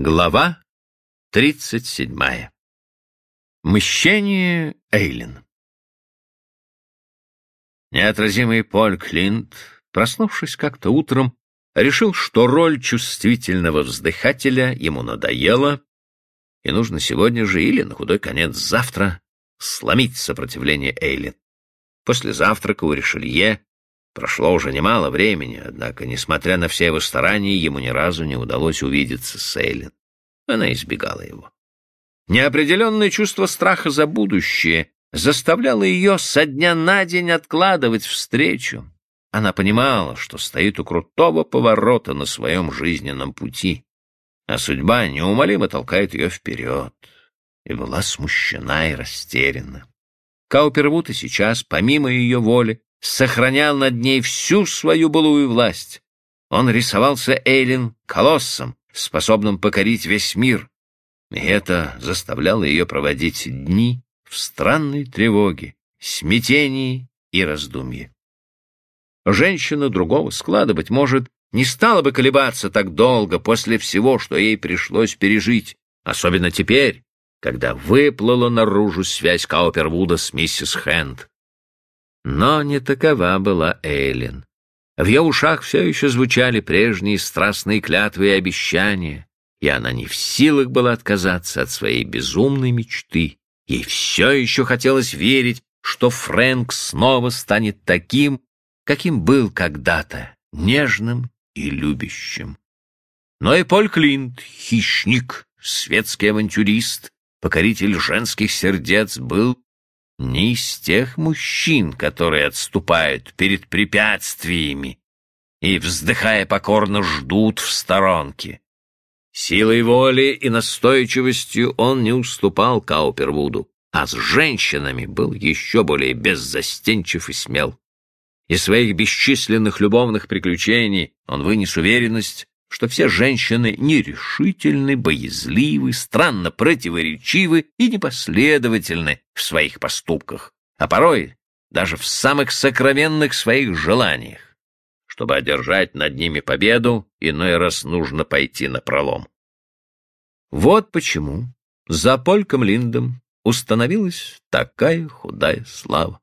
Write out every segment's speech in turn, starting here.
Глава тридцать седьмая. Мщение Эйлин. Неотразимый Поль Клинт, проснувшись как-то утром, решил, что роль чувствительного вздыхателя ему надоела, и нужно сегодня же или, на худой конец, завтра сломить сопротивление Эйлин. После завтрака у Ришелье Прошло уже немало времени, однако, несмотря на все его старания, ему ни разу не удалось увидеться с Эйлин. Она избегала его. Неопределенное чувство страха за будущее заставляло ее со дня на день откладывать встречу. Она понимала, что стоит у крутого поворота на своем жизненном пути, а судьба неумолимо толкает ее вперед, и была смущена и растеряна. Каупервуд и сейчас, помимо ее воли, сохранял над ней всю свою былую власть. Он рисовался Эйлин колоссом, способным покорить весь мир, и это заставляло ее проводить дни в странной тревоге, смятении и раздумье. Женщина другого склада, быть может, не стала бы колебаться так долго после всего, что ей пришлось пережить, особенно теперь, когда выплыла наружу связь Каупервуда с миссис Хэнд. Но не такова была Эйлин. В ее ушах все еще звучали прежние страстные клятвы и обещания, и она не в силах была отказаться от своей безумной мечты. Ей все еще хотелось верить, что Фрэнк снова станет таким, каким был когда-то, нежным и любящим. Но и Поль Клинт, хищник, светский авантюрист, покоритель женских сердец, был не из тех мужчин, которые отступают перед препятствиями и, вздыхая покорно, ждут в сторонке. Силой воли и настойчивостью он не уступал Каупервуду, а с женщинами был еще более беззастенчив и смел. Из своих бесчисленных любовных приключений он вынес уверенность, что все женщины нерешительны, боязливы, странно противоречивы и непоследовательны в своих поступках, а порой даже в самых сокровенных своих желаниях. Чтобы одержать над ними победу, иной раз нужно пойти на пролом. Вот почему за Польком Линдом установилась такая худая слава.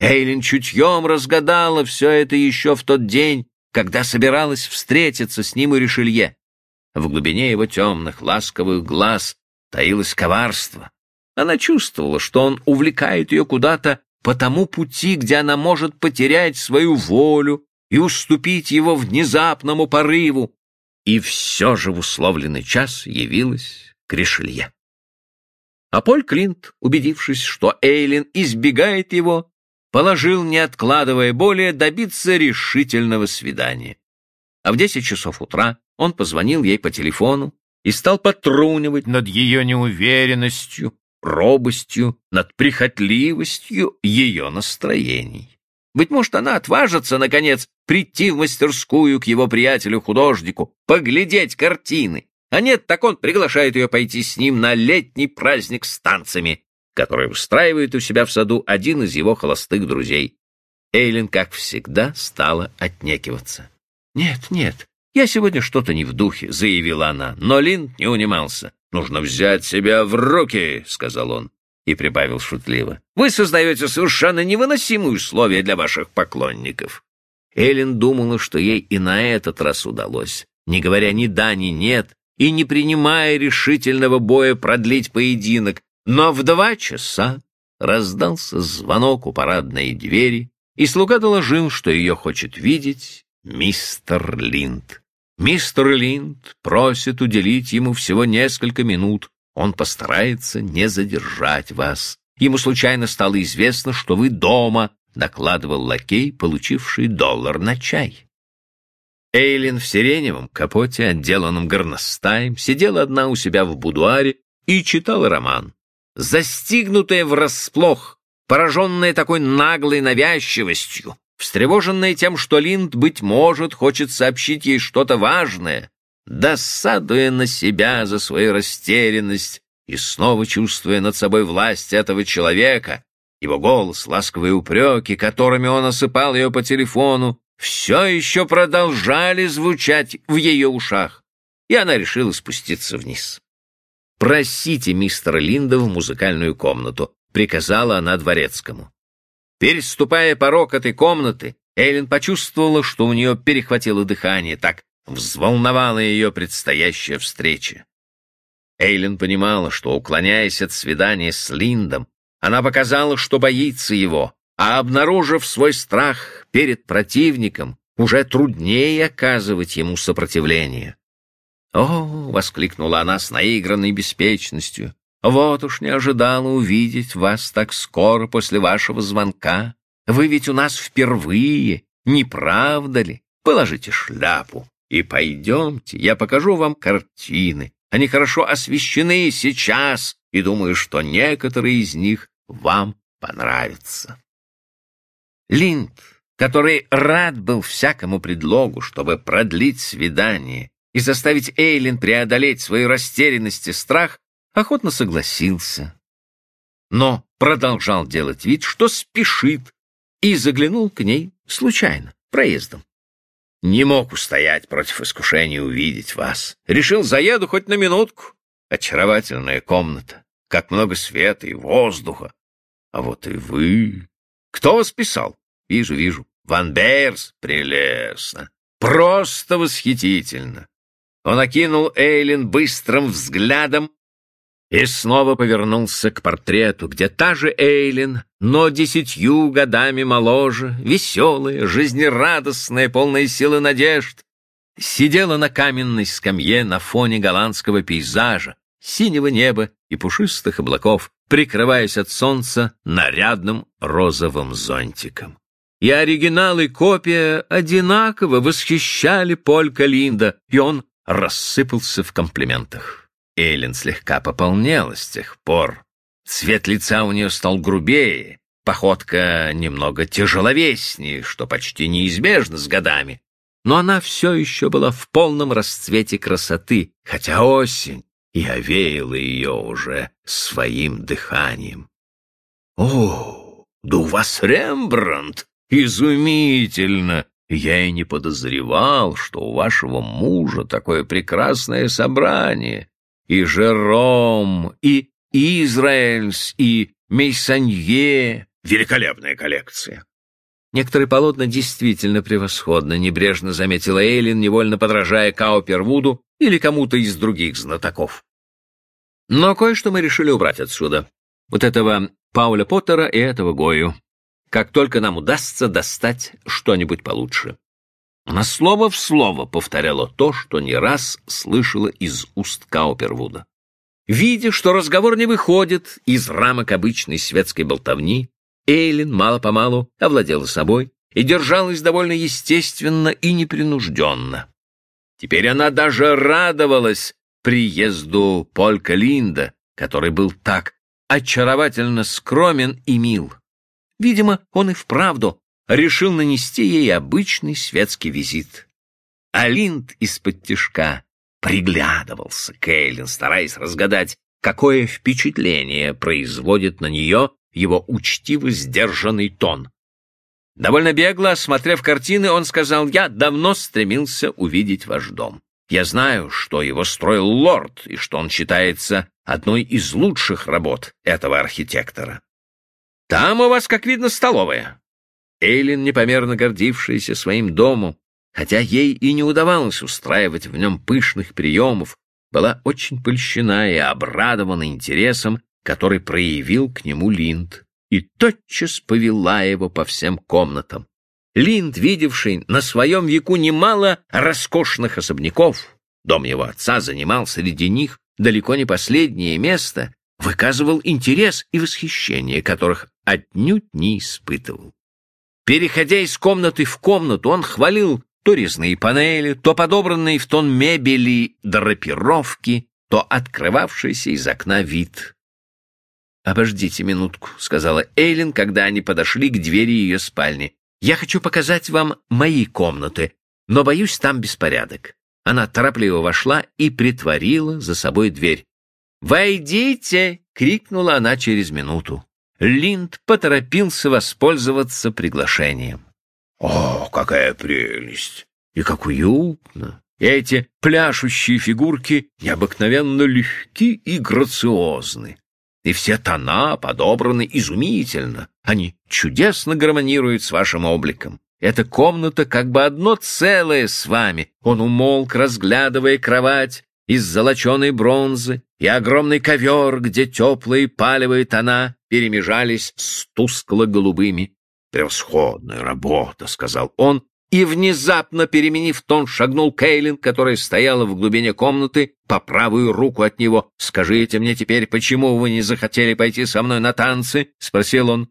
Эйлин чутьем разгадала все это еще в тот день, когда собиралась встретиться с ним у Ришелье. В глубине его темных, ласковых глаз таилось коварство. Она чувствовала, что он увлекает ее куда-то по тому пути, где она может потерять свою волю и уступить его внезапному порыву. И все же в условленный час явилась к Ришелье. А Поль Клинт, убедившись, что Эйлин избегает его, положил, не откладывая более, добиться решительного свидания. А в десять часов утра он позвонил ей по телефону и стал потрунивать над ее неуверенностью, робостью, над прихотливостью ее настроений. Быть может, она отважится, наконец, прийти в мастерскую к его приятелю-художнику, поглядеть картины. А нет, так он приглашает ее пойти с ним на летний праздник с танцами, который устраивает у себя в саду один из его холостых друзей. Эйлин, как всегда, стала отнекиваться. «Нет, нет, я сегодня что-то не в духе», — заявила она, но Лин не унимался. «Нужно взять себя в руки», — сказал он и прибавил шутливо. «Вы создаете совершенно невыносимые условия для ваших поклонников». Эллен думала, что ей и на этот раз удалось, не говоря ни да, ни нет, и не принимая решительного боя продлить поединок, но в два часа раздался звонок у парадной двери, и слуга доложил, что ее хочет видеть мистер Линд. Мистер Линд просит уделить ему всего несколько минут. Он постарается не задержать вас. Ему случайно стало известно, что вы дома, докладывал лакей, получивший доллар на чай. Эйлин в сиреневом капоте, отделанном горностаем, сидела одна у себя в будуаре и читала роман застигнутая врасплох, пораженная такой наглой навязчивостью, встревоженная тем, что Линд, быть может, хочет сообщить ей что-то важное, досадуя на себя за свою растерянность и снова чувствуя над собой власть этого человека, его голос, ласковые упреки, которыми он осыпал ее по телефону, все еще продолжали звучать в ее ушах. и она решила спуститься вниз. «Просите мистера Линда в музыкальную комнату», — приказала она дворецкому. Переступая порог этой комнаты, Эйлин почувствовала, что у нее перехватило дыхание, так взволновала ее предстоящая встреча. Эйлин понимала, что, уклоняясь от свидания с Линдом, она показала, что боится его, а обнаружив свой страх перед противником, уже труднее оказывать ему сопротивление. «О!» — воскликнула она с наигранной беспечностью. «Вот уж не ожидала увидеть вас так скоро после вашего звонка. Вы ведь у нас впервые, не правда ли? Положите шляпу и пойдемте, я покажу вам картины. Они хорошо освещены сейчас, и думаю, что некоторые из них вам понравятся». Линд, который рад был всякому предлогу, чтобы продлить свидание и заставить Эйлин преодолеть свою растерянность и страх, охотно согласился. Но продолжал делать вид, что спешит, и заглянул к ней случайно, проездом. Не мог устоять против искушения увидеть вас. Решил, заеду хоть на минутку. Очаровательная комната, как много света и воздуха. А вот и вы. Кто вас писал? Вижу, вижу. Ван Бейерс? Прелестно. Просто восхитительно. Он окинул Эйлин быстрым взглядом и снова повернулся к портрету, где та же Эйлин, но десятью годами моложе, веселая, жизнерадостная, полная силы надежд, сидела на каменной скамье на фоне голландского пейзажа, синего неба и пушистых облаков, прикрываясь от солнца нарядным розовым зонтиком. И оригинал и копия одинаково восхищали Полька Линда, и он рассыпался в комплиментах. Эллен слегка пополнела с тех пор. Цвет лица у нее стал грубее, походка немного тяжеловеснее, что почти неизбежно с годами. Но она все еще была в полном расцвете красоты, хотя осень и овеяла ее уже своим дыханием. — О, да у вас Рембрандт! Изумительно! Я и не подозревал, что у вашего мужа такое прекрасное собрание. И Жером, и Израильс, и Мейсанье. Великолепная коллекция. Некоторые полотна действительно превосходны, небрежно заметила Эйлин, невольно подражая Каупервуду или кому-то из других знатоков. Но кое-что мы решили убрать отсюда. Вот этого Пауля Поттера и этого Гою как только нам удастся достать что-нибудь получше. Она слово в слово повторяла то, что не раз слышала из уст Каупервуда. Видя, что разговор не выходит из рамок обычной светской болтовни, Эйлин мало-помалу овладела собой и держалась довольно естественно и непринужденно. Теперь она даже радовалась приезду Полька Линда, который был так очаровательно скромен и мил. Видимо, он и вправду решил нанести ей обычный светский визит. А Линд из-под тишка приглядывался к Эйлин, стараясь разгадать, какое впечатление производит на нее его учтиво сдержанный тон. Довольно бегло, осмотрев картины, он сказал, «Я давно стремился увидеть ваш дом. Я знаю, что его строил лорд, и что он считается одной из лучших работ этого архитектора. Там у вас, как видно, столовая. Эйлин, непомерно гордившаяся своим домом, хотя ей и не удавалось устраивать в нем пышных приемов, была очень польщена и обрадована интересом, который проявил к нему Линд, и тотчас повела его по всем комнатам. Линд, видевший на своем веку немало роскошных особняков, дом его отца занимал среди них далеко не последнее место, выказывал интерес и восхищение, которых отнюдь не испытывал. Переходя из комнаты в комнату, он хвалил то резные панели, то подобранные в тон мебели драпировки, то открывавшийся из окна вид. «Обождите минутку», — сказала Эйлин, когда они подошли к двери ее спальни. «Я хочу показать вам мои комнаты, но, боюсь, там беспорядок». Она торопливо вошла и притворила за собой дверь. «Войдите!» — крикнула она через минуту. Линд поторопился воспользоваться приглашением. «О, какая прелесть! И как уютно! и эти пляшущие фигурки необыкновенно легки и грациозны. И все тона подобраны изумительно. Они чудесно гармонируют с вашим обликом. Эта комната как бы одно целое с вами. Он умолк, разглядывая кровать из золоченой бронзы и огромный ковер, где теплые палевые тона перемежались с тускло-голубыми. «Превосходная работа», — сказал он, и, внезапно переменив тон, шагнул Кейлин, которая стояла в глубине комнаты по правую руку от него. «Скажите мне теперь, почему вы не захотели пойти со мной на танцы?» — спросил он.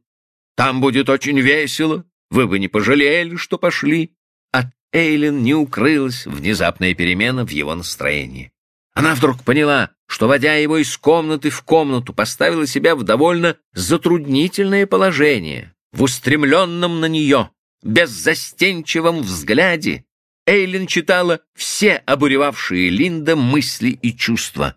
«Там будет очень весело. Вы бы не пожалели, что пошли». От Эйлин не укрылась внезапная перемена в его настроении. Она вдруг поняла, что, водя его из комнаты в комнату, поставила себя в довольно затруднительное положение, в устремленном на нее, беззастенчивом взгляде Эйлин читала все обуревавшие Линда мысли и чувства.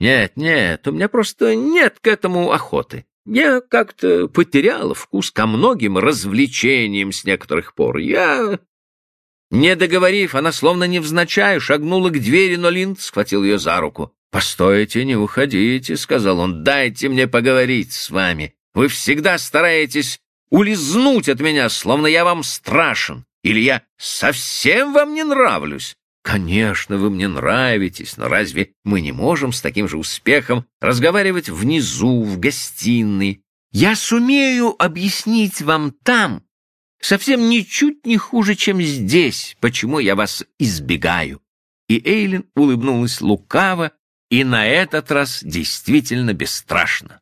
«Нет, нет, у меня просто нет к этому охоты. Я как-то потеряла вкус ко многим развлечениям с некоторых пор. Я...» Не договорив, она словно невзначай шагнула к двери, но Линд схватил ее за руку. «Постойте, не уходите», — сказал он, — «дайте мне поговорить с вами. Вы всегда стараетесь улизнуть от меня, словно я вам страшен, или я совсем вам не нравлюсь. Конечно, вы мне нравитесь, но разве мы не можем с таким же успехом разговаривать внизу, в гостиной? Я сумею объяснить вам там, совсем ничуть не хуже, чем здесь, почему я вас избегаю. И Эйлин улыбнулась лукаво и на этот раз действительно бесстрашно.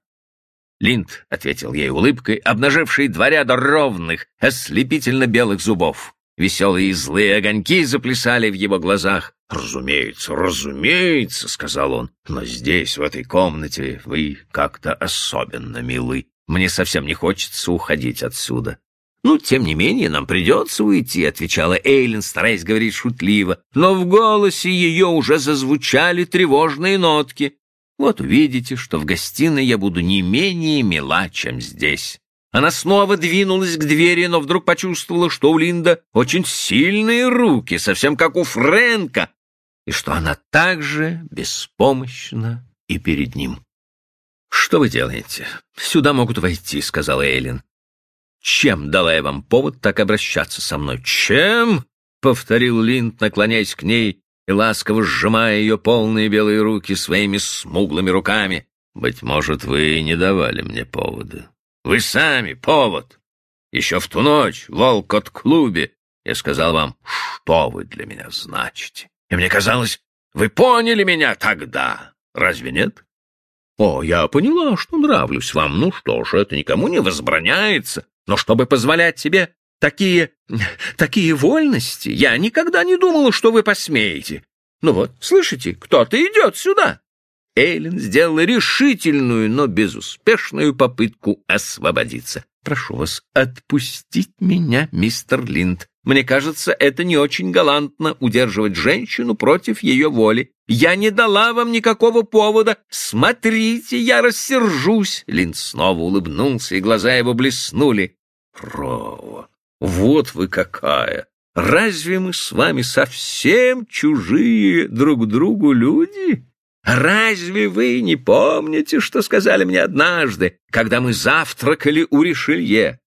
Линд ответил ей улыбкой, обнажившей два ряда ровных, ослепительно-белых зубов. Веселые и злые огоньки заплясали в его глазах. «Разумеется, разумеется», — сказал он, — «но здесь, в этой комнате, вы как-то особенно милы. Мне совсем не хочется уходить отсюда». «Ну, тем не менее, нам придется уйти», — отвечала Эйлин, стараясь говорить шутливо, но в голосе ее уже зазвучали тревожные нотки. Вот увидите, что в гостиной я буду не менее мила, чем здесь. Она снова двинулась к двери, но вдруг почувствовала, что у Линда очень сильные руки, совсем как у Фрэнка, и что она также беспомощна и перед ним. «Что вы делаете? Сюда могут войти», — сказала Эйлин. «Чем дала я вам повод так обращаться со мной?» «Чем?» — повторил Линд, наклоняясь к ней и ласково сжимая ее полные белые руки своими смуглыми руками. «Быть может, вы не давали мне повода. Вы сами повод. Еще в ту ночь в Волкот-клубе я сказал вам, что вы для меня значите. И мне казалось, вы поняли меня тогда. Разве нет? О, я поняла, что нравлюсь вам. Ну что ж, это никому не возбраняется. Но чтобы позволять себе Такие... такие вольности я никогда не думала, что вы посмеете. Ну вот, слышите, кто-то идет сюда. Эйлин сделала решительную, но безуспешную попытку освободиться. «Прошу вас, отпустить меня, мистер Линд. Мне кажется, это не очень галантно удерживать женщину против ее воли. Я не дала вам никакого повода. Смотрите, я рассержусь!» Линд снова улыбнулся, и глаза его блеснули. «Право, вот вы какая! Разве мы с вами совсем чужие друг другу люди? Разве вы не помните, что сказали мне однажды, когда мы завтракали у Ришелье?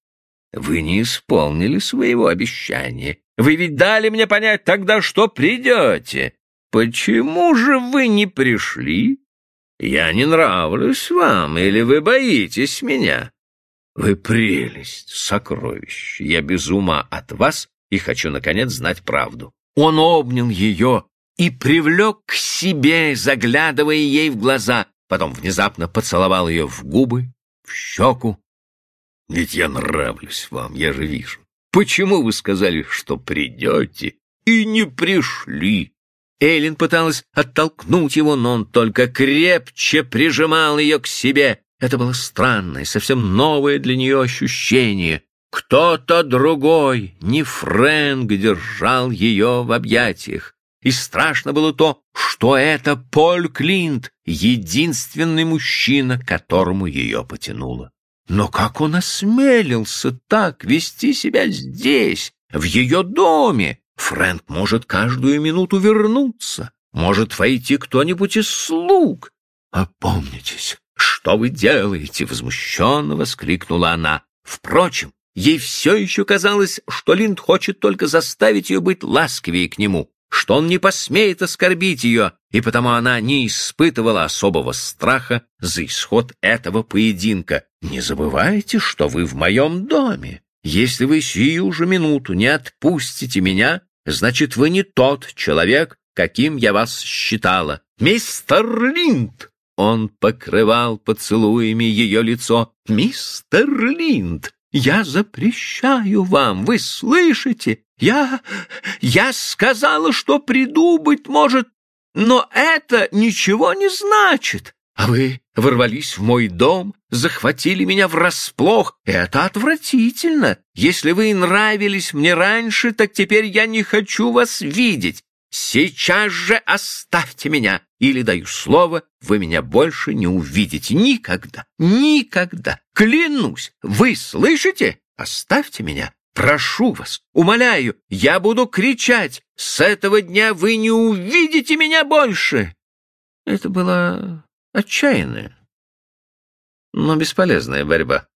Вы не исполнили своего обещания. Вы ведь дали мне понять тогда, что придете. Почему же вы не пришли? Я не нравлюсь вам, или вы боитесь меня? Вы прелесть, сокровище. Я без ума от вас и хочу, наконец, знать правду. Он обнял ее и привлек к себе, заглядывая ей в глаза, потом внезапно поцеловал ее в губы, в щеку. Ведь я нравлюсь вам, я же вижу. Почему вы сказали, что придете, и не пришли? Эллен пыталась оттолкнуть его, но он только крепче прижимал ее к себе. Это было странное, совсем новое для нее ощущение. Кто-то другой, не Фрэнк, держал ее в объятиях. И страшно было то, что это Поль Клинт, единственный мужчина, которому ее потянуло. Но как он осмелился так вести себя здесь, в ее доме, Фрэнк может каждую минуту вернуться. Может войти кто-нибудь из слуг. Опомнитесь, что вы делаете? Возмущенно воскликнула она. Впрочем, ей все еще казалось, что Линд хочет только заставить ее быть ласковее к нему, что он не посмеет оскорбить ее, и потому она не испытывала особого страха за исход этого поединка. «Не забывайте, что вы в моем доме. Если вы сию же минуту не отпустите меня, значит, вы не тот человек, каким я вас считала. Мистер Линд!» Он покрывал поцелуями ее лицо. «Мистер Линд, я запрещаю вам, вы слышите? Я... я сказала, что приду, быть может, но это ничего не значит. А вы ворвались в мой дом, захватили меня врасплох. Это отвратительно. Если вы нравились мне раньше, так теперь я не хочу вас видеть. Сейчас же оставьте меня, или, даю слово, вы меня больше не увидите. Никогда, никогда. Клянусь, вы слышите? Оставьте меня. Прошу вас, умоляю, я буду кричать. С этого дня вы не увидите меня больше. Это была отчаянная, но бесполезная борьба.